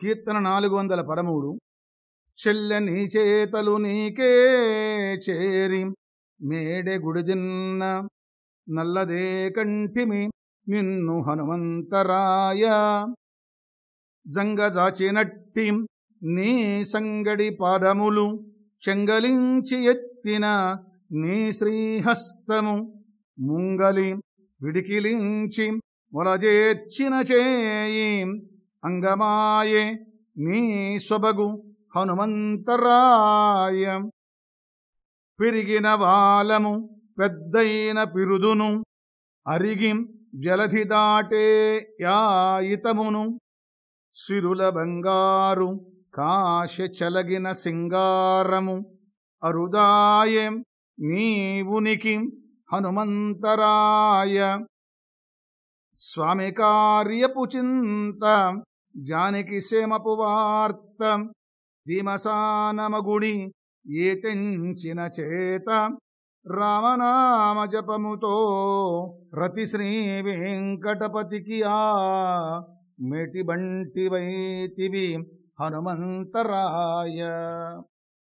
కీర్తన నాలుగు వందల పదమూడు. చెల్లె నీ చేతలు నీకే చేరి మేడె గుడిదిన్న నల్లదే కంటిమి నిన్ను హనుమంతరాయ. జంగజాచినట్టి నీ సంగడి పాదములు చెంగలించి ఎత్తిన నీ శ్రీహస్తము ముంగలి విడికిలించి మొలజేర్చిన చేయి అంగమాయే నీ సొబగు హనుమంతరాయ. పెరిగిన వాలము పెద్దయిన పిరుదును అరిగి జలధి దాటే యాయితమును. సిరుల బంగారు కాశ చలగిన సింగారము అరుదాయే నీవునికి హనుమంతరాయ. స్వామి కార్యపు చింత జానికి సేమపు వార్త ధీమసానమగుడి ఏ చేత రామనామ జపముతో రతి శ్రీ వెంకటపతికి ఆ మెటిబంటివైతివి హనుమంతరాయ.